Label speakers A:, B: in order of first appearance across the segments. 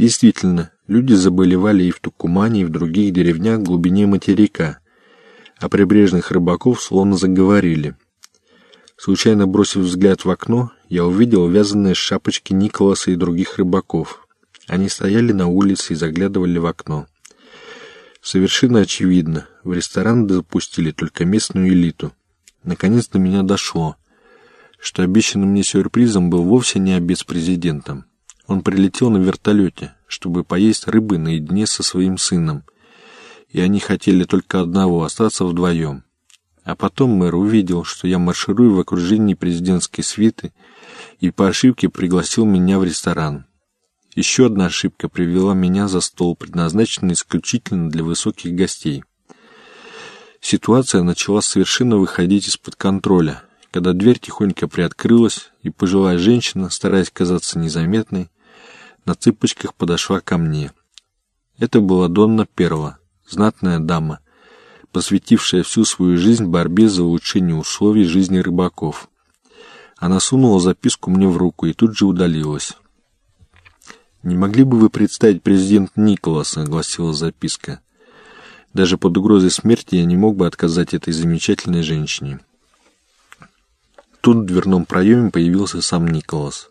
A: Действительно, люди заболевали и в Тукумане, и в других деревнях в глубине материка, а прибрежных рыбаков словно заговорили. Случайно бросив взгляд в окно, я увидел вязаные шапочки Николаса и других рыбаков. Они стояли на улице и заглядывали в окно. Совершенно очевидно, в ресторан запустили только местную элиту. Наконец до меня дошло, что обещанным мне сюрпризом был вовсе не обед с президентом. Он прилетел на вертолете, чтобы поесть рыбы наедине со своим сыном. И они хотели только одного — остаться вдвоем. А потом мэр увидел, что я марширую в окружении президентской свиты и по ошибке пригласил меня в ресторан. Еще одна ошибка привела меня за стол, предназначенный исключительно для высоких гостей. Ситуация начала совершенно выходить из-под контроля, когда дверь тихонько приоткрылась, и пожилая женщина, стараясь казаться незаметной, на цыпочках подошла ко мне. Это была Донна Перла, знатная дама, посвятившая всю свою жизнь борьбе за улучшение условий жизни рыбаков. Она сунула записку мне в руку и тут же удалилась. «Не могли бы вы представить президент Николаса?» — гласила записка. «Даже под угрозой смерти я не мог бы отказать этой замечательной женщине». Тут в дверном проеме появился сам Николас.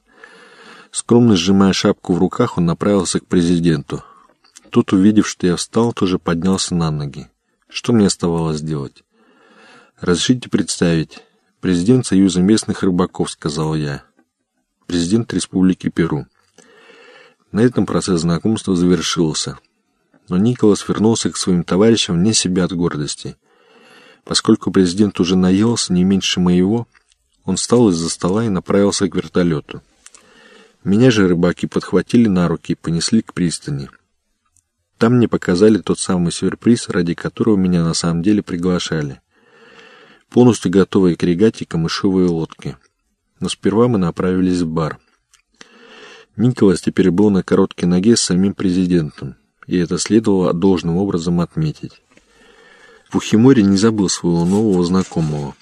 A: Скромно сжимая шапку в руках, он направился к президенту. Тот, увидев, что я встал, тоже поднялся на ноги. Что мне оставалось делать? «Разрешите представить. Президент Союза местных рыбаков», — сказал я. Президент Республики Перу. На этом процесс знакомства завершился. Но Николас вернулся к своим товарищам вне себя от гордости. Поскольку президент уже наелся не меньше моего, он встал из-за стола и направился к вертолету. Меня же рыбаки подхватили на руки и понесли к пристани. Там мне показали тот самый сюрприз, ради которого меня на самом деле приглашали. Полностью готовые к регате камышовые лодки. Но сперва мы направились в бар. Николас теперь был на короткой ноге с самим президентом, и это следовало должным образом отметить. Фухимори не забыл своего нового знакомого.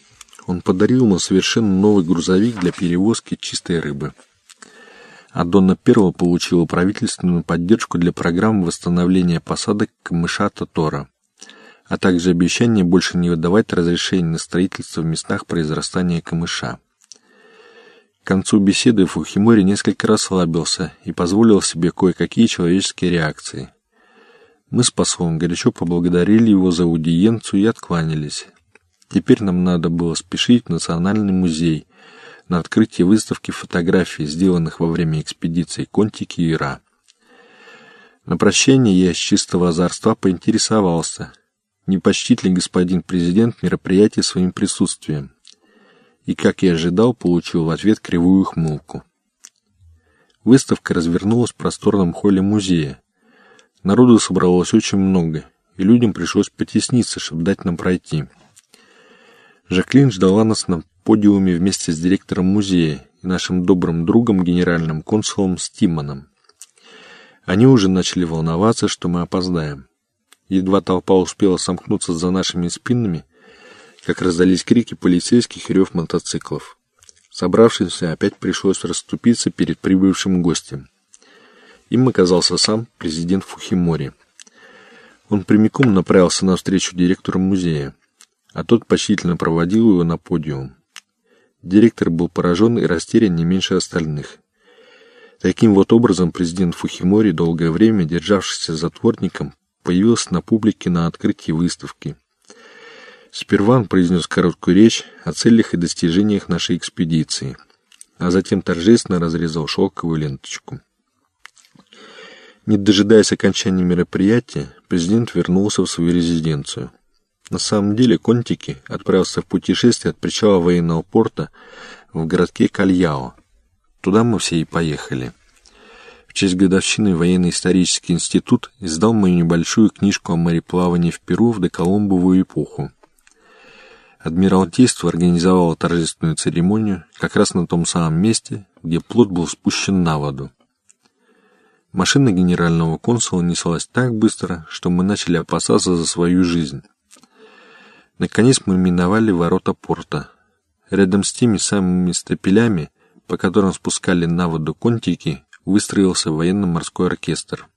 A: Он подарил ему совершенно новый грузовик для перевозки чистой рыбы а Донна Перла получила правительственную поддержку для программы восстановления посадок камыша Тора, а также обещание больше не выдавать разрешений на строительство в местах произрастания камыша. К концу беседы Фухимори несколько расслабился и позволил себе кое-какие человеческие реакции. Мы с послом горячо поблагодарили его за аудиенцию и откланялись. Теперь нам надо было спешить в Национальный музей – на открытии выставки фотографий, сделанных во время экспедиции Контики и Ра. На прощение я с чистого озорства поинтересовался, не почтит ли господин президент мероприятие своим присутствием, и, как я ожидал, получил в ответ кривую хмылку. Выставка развернулась в просторном холле музея. Народу собралось очень много, и людям пришлось потесниться, чтобы дать нам пройти. Жаклин ждала нас на подиуме вместе с директором музея и нашим добрым другом, генеральным консулом Стиманом. Они уже начали волноваться, что мы опоздаем. Едва толпа успела сомкнуться за нашими спинами, как раздались крики полицейских и рев мотоциклов. Собравшимся опять пришлось расступиться перед прибывшим гостем. Им оказался сам президент Фухимори. Он прямиком направился навстречу директору музея, а тот почтительно проводил его на подиум. Директор был поражен и растерян не меньше остальных. Таким вот образом президент Фухимори, долгое время державшийся затворником, появился на публике на открытии выставки. Сперва он произнес короткую речь о целях и достижениях нашей экспедиции, а затем торжественно разрезал шелковую ленточку. Не дожидаясь окончания мероприятия, президент вернулся в свою резиденцию. На самом деле Контики отправился в путешествие от причала военного порта в городке Кальяо. Туда мы все и поехали. В честь годовщины военно-исторический институт издал мою небольшую книжку о мореплавании в Перу в доколумбовую эпоху. Адмиралтейство организовало торжественную церемонию как раз на том самом месте, где плот был спущен на воду. Машина генерального консула неслась так быстро, что мы начали опасаться за свою жизнь. Наконец мы миновали ворота порта. Рядом с теми самыми стапелями, по которым спускали на воду контики, выстроился военно-морской оркестр.